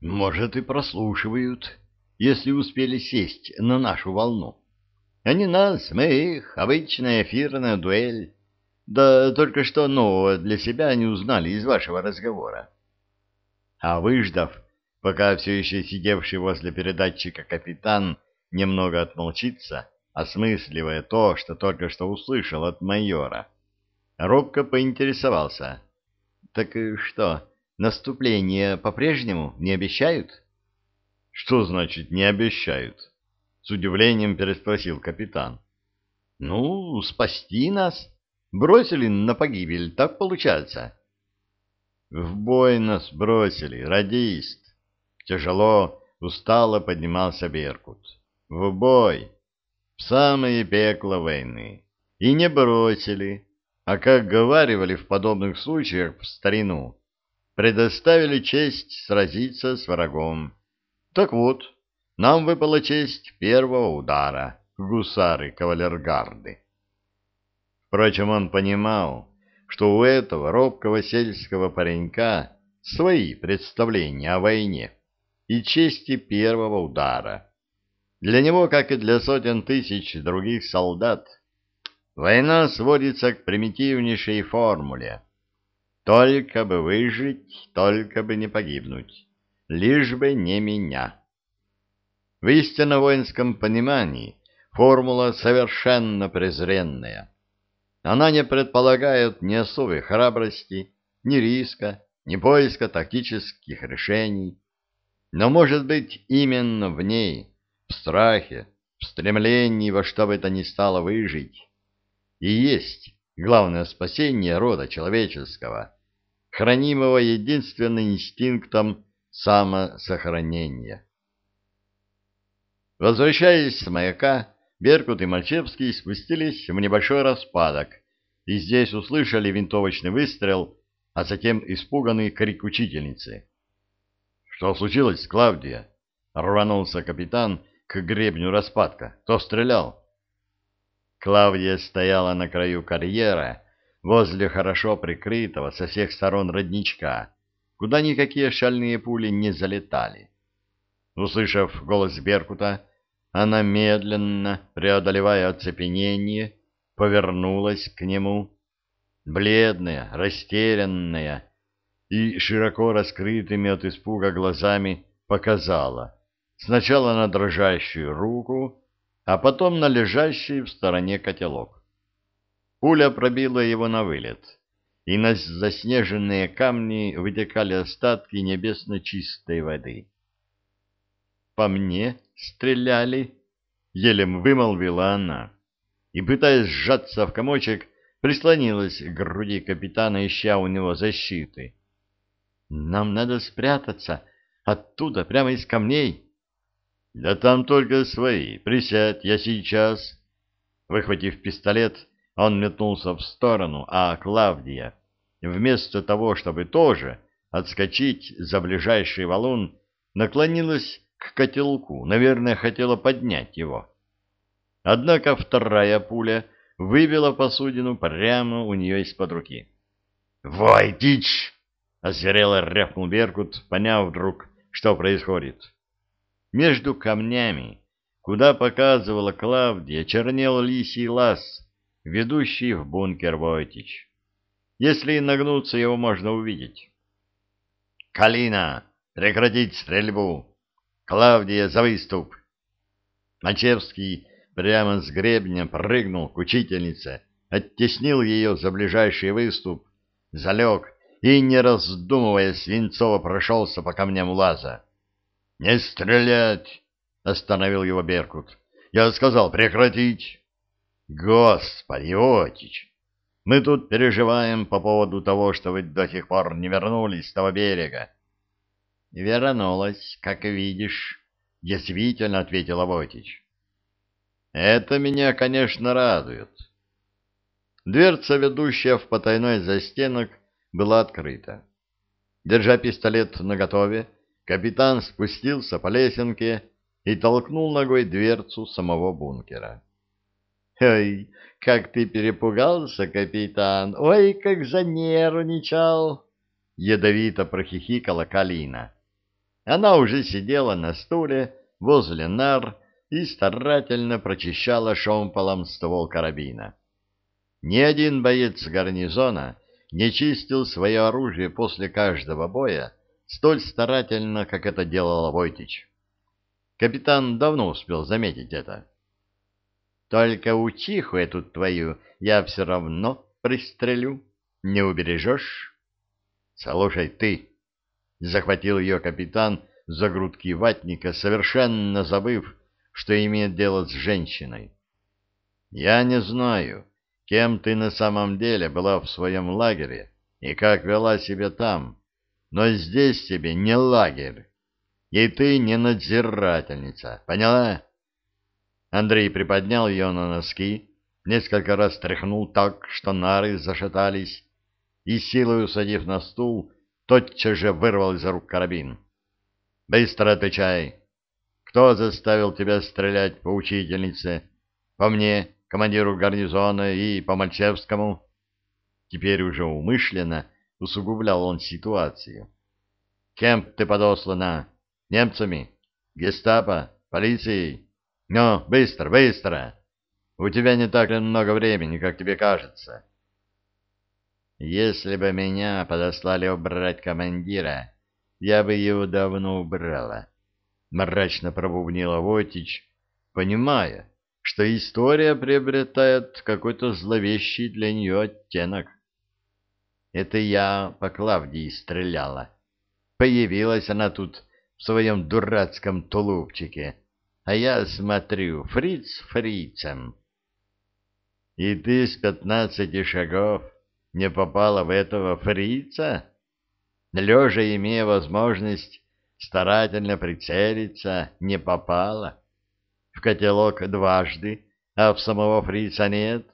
Может, и прослушивают, если успели сесть на нашу волну. Они нас, мы их, обычная эфирная дуэль. Да только что нового для себя они узнали из вашего разговора. А выждав, пока все еще сидевший возле передатчика капитан немного отмолчится, осмысливая то, что только что услышал от майора, робко поинтересовался. — Так что, наступление по-прежнему не обещают? — Что значит «не обещают»? — с удивлением переспросил капитан. — Ну, спасти нас. Бросили на погибель, так получается. — В бой нас бросили, радист. Тяжело, устало поднимался Беркут. — В бой. В самое пекло войны. И не бросили а, как говаривали в подобных случаях в старину, предоставили честь сразиться с врагом. Так вот, нам выпала честь первого удара, гусары кавалергарды. Впрочем, он понимал, что у этого робкого сельского паренька свои представления о войне и чести первого удара. Для него, как и для сотен тысяч других солдат, Война сводится к примитивнейшей формуле. Только бы выжить, только бы не погибнуть. Лишь бы не меня. В истинно воинском понимании формула совершенно презренная. Она не предполагает ни особой храбрости, ни риска, ни поиска тактических решений. Но, может быть, именно в ней, в страхе, в стремлении во что бы то ни стало выжить, и есть главное спасение рода человеческого, хранимого единственным инстинктом самосохранения. Возвращаясь с маяка, Беркут и Мальчевский спустились в небольшой распадок и здесь услышали винтовочный выстрел, а затем испуганный крик учительницы. — Что случилось, Клавдия? — рванулся капитан к гребню распадка. — Кто стрелял? Клавдия стояла на краю карьера, возле хорошо прикрытого со всех сторон родничка, куда никакие шальные пули не залетали. Услышав голос Беркута, она медленно, преодолевая оцепенение, повернулась к нему, бледная, растерянная и широко раскрытыми от испуга глазами показала сначала на дрожащую руку, а потом на лежащий в стороне котелок. Пуля пробила его на вылет, и на заснеженные камни вытекали остатки небесно чистой воды. «По мне стреляли», — еле вымолвила она, и, пытаясь сжаться в комочек, прислонилась к груди капитана, ища у него защиты. «Нам надо спрятаться оттуда, прямо из камней». Да там только свои. Присядь, я сейчас. Выхватив пистолет, он метнулся в сторону, а Клавдия, вместо того, чтобы тоже отскочить за ближайший валун, наклонилась к котелку, наверное, хотела поднять его. Однако вторая пуля выбила посудину прямо у нее из-под руки. «Вой, дичь!» — озверело рявкнул Беркут, поняв вдруг, что происходит. Между камнями, куда показывала Клавдия, чернел лисий лаз, ведущий в бункер Войтич. Если нагнуться, его можно увидеть. «Калина! Прекратить стрельбу! Клавдия, за выступ!» Мачевский прямо с гребня прыгнул к учительнице, оттеснил ее за ближайший выступ, залег и, не раздумывая, свинцово прошелся по камням лаза. «Не стрелять!» — остановил его Беркут. «Я сказал прекратить!» «Господи, Отич! Мы тут переживаем по поводу того, что вы до сих пор не вернулись с того берега». «Вернулась, как видишь», — действительно ответил Авотич. «Это меня, конечно, радует». Дверца, ведущая в потайной застенок, была открыта. Держа пистолет наготове, Капитан спустился по лесенке и толкнул ногой дверцу самого бункера. «Ой, как ты перепугался, капитан! Ой, как занервничал!» Ядовито прохихикала Калина. Она уже сидела на стуле возле нар и старательно прочищала шомполом ствол карабина. Ни один боец гарнизона не чистил свое оружие после каждого боя столь старательно, как это делала Войтич. Капитан давно успел заметить это. «Только учиху эту твою я все равно пристрелю, не убережешь?» «Слушай, ты!» — захватил ее капитан за грудки ватника, совершенно забыв, что имеет дело с женщиной. «Я не знаю, кем ты на самом деле была в своем лагере и как вела себя там. Но здесь тебе не лагерь, и ты не надзирательница, поняла? Андрей приподнял ее на носки, несколько раз тряхнул так, что нары зашатались, и, силой усадив на стул, тотчас же вырвал из рук карабин. «Быстро отвечай! Кто заставил тебя стрелять по учительнице? По мне командиру гарнизона и по Мальчевскому. Теперь уже умышленно усугублял он ситуацию. Кем ты подослана? Немцами? Гестапо? Полицией? Ну, быстро, быстро! У тебя не так много времени, как тебе кажется. Если бы меня подослали убрать командира, я бы его давно убрала. Мрачно пробубнила Войтич, понимая, что история приобретает какой-то зловещий для нее оттенок. Это я по Клавдии стреляла. Появилась она тут в своем дурацком тулупчике, а я смотрю, фриц фрицем. И ты с пятнадцати шагов не попала в этого фрица? Лежа, имея возможность старательно прицелиться, не попала? в котелок дважды, а в самого фрица нет.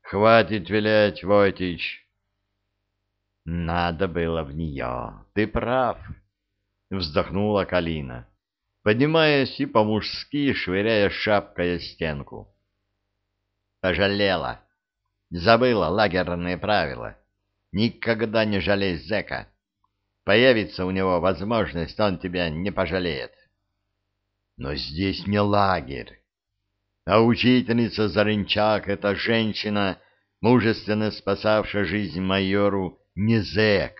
Хватит вилять, Войтич. Надо было в нее, ты прав, вздохнула Калина, поднимаясь и по-мужски швыряя шапкой о стенку. Пожалела. Забыла лагерные правила. Никогда не жалей зэка. Появится у него возможность, он тебя не пожалеет. Но здесь не лагерь. А учительница Зарынчак — это женщина, мужественно спасавшая жизнь майору, не зэк.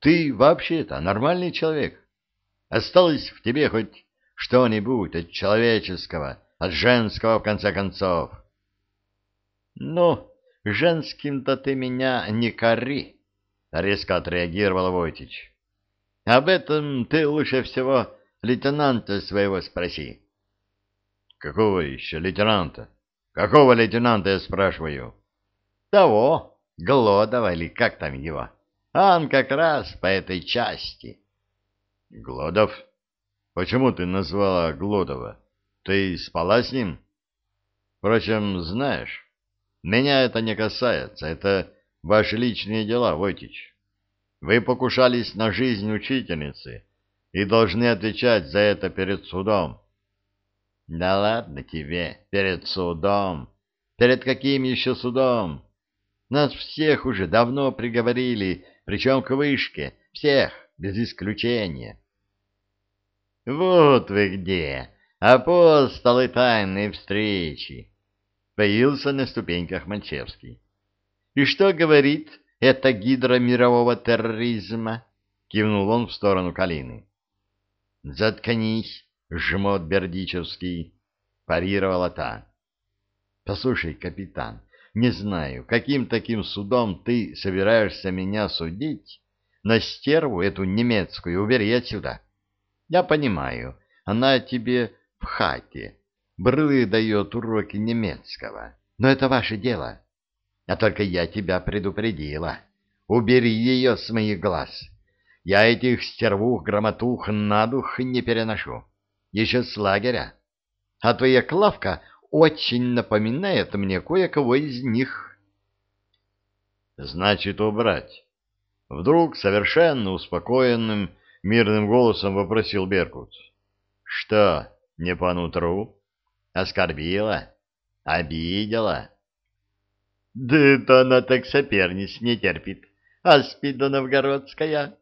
Ты вообще-то нормальный человек. Осталось в тебе хоть что-нибудь от человеческого, от женского, в конце концов. Ну, женским-то ты меня не кори, — резко отреагировал Войтич. Об этом ты лучше всего лейтенанта своего спроси. — Какого еще лейтенанта? Какого лейтенанта, я спрашиваю? — Того, Глодова или как там его. Он как раз по этой части. — Глодов? Почему ты назвала Глодова? Ты спала с ним? Впрочем, знаешь, меня это не касается, это ваши личные дела, Войтич. Вы покушались на жизнь учительницы, и должны отвечать за это перед судом. Да ладно тебе, перед судом. Перед каким еще судом? Нас всех уже давно приговорили, причем к вышке, всех, без исключения. Вот вы где, апостолы тайной встречи. Появился на ступеньках Манчевский. И что говорит эта гидра мирового терроризма? Кивнул он в сторону Калины. — Заткнись, жмот Бердичевский, — парировала та. — Послушай, капитан, не знаю, каким таким судом ты собираешься меня судить, но стерву эту немецкую убери отсюда. Я понимаю, она тебе в хате, брылы дает уроки немецкого, но это ваше дело. А только я тебя предупредила. Убери ее с моих глаз. Я этих стервух-громотух на дух не переношу. Еще с лагеря. А твоя Клавка очень напоминает мне кое-кого из них. Значит, убрать. Вдруг совершенно успокоенным, мирным голосом вопросил Беркут. Что, не по нутру? Оскорбила? Обидела? Да это она так соперниц не терпит. Аспида Новгородская.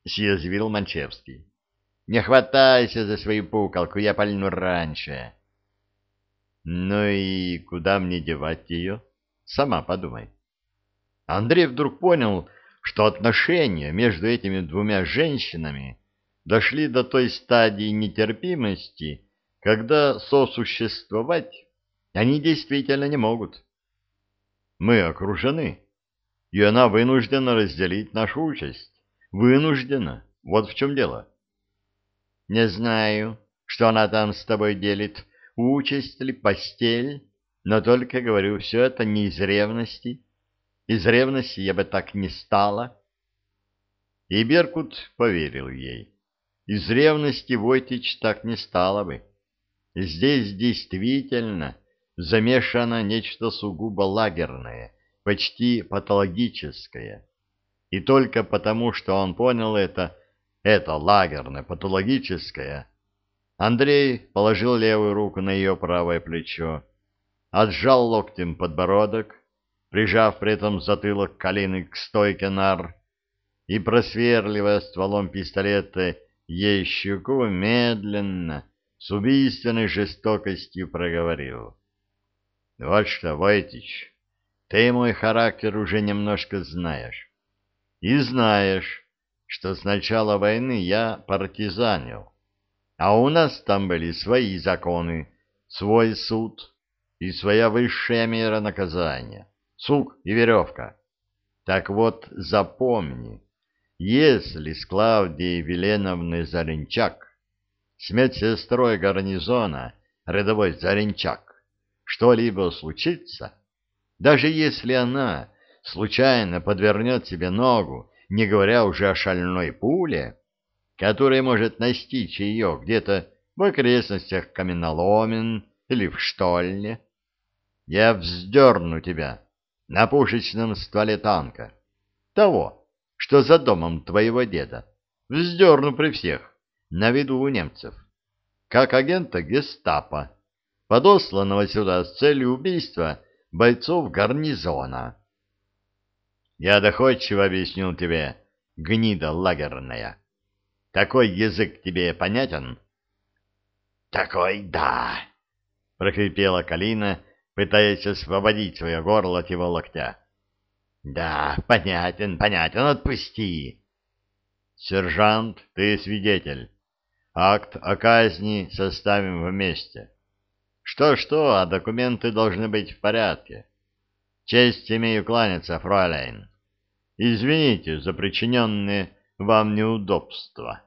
— съязвил Манчевский. Не хватайся за свою пукалку, я пальну раньше. Ну и куда мне девать ее? Сама подумай. Андрей вдруг понял, что отношения между этими двумя женщинами дошли до той стадии нетерпимости, когда сосуществовать они действительно не могут. Мы окружены, и она вынуждена разделить нашу участь. Вынуждена. Вот в чем дело. Не знаю, что она там с тобой делит, участь ли, постель, но только говорю, все это не из ревности. Из ревности я бы так не стала. И Беркут поверил ей. Из ревности Войтич так не стала бы. Здесь действительно замешано нечто сугубо лагерное, почти патологическое. И только потому, что он понял это, это лагерное, патологическое, Андрей положил левую руку на ее правое плечо, отжал локтем подбородок, прижав при этом затылок Калины к стойке нар, и, просверливая стволом пистолета ей щеку, медленно, с убийственной жестокостью проговорил. — Вот что, Войтич, ты мой характер уже немножко знаешь. И знаешь, что с начала войны я партизанил, а у нас там были свои законы, свой суд и своя высшая мера наказания, сук и веревка. Так вот, запомни, если с Клавдией Веленовной Заренчак, с медсестрой гарнизона, рядовой Заренчак, что-либо случится, даже если она случайно подвернет себе ногу, не говоря уже о шальной пуле, которая может настичь ее где-то в окрестностях каменоломен или в штольне, я вздерну тебя на пушечном стволе танка, того, что за домом твоего деда, вздерну при всех, на виду у немцев, как агента гестапо, подосланного сюда с целью убийства бойцов гарнизона. Я доходчиво объяснил тебе, гнида лагерная. Такой язык тебе понятен? — Такой да, — прохрипела Калина, пытаясь освободить свое горло от его локтя. — Да, понятен, понятен, отпусти. — Сержант, ты свидетель. Акт о казни составим вместе. Что-что, а документы должны быть в порядке. Честь имею кланяться, фройлейн. Извините за причиненные вам неудобства.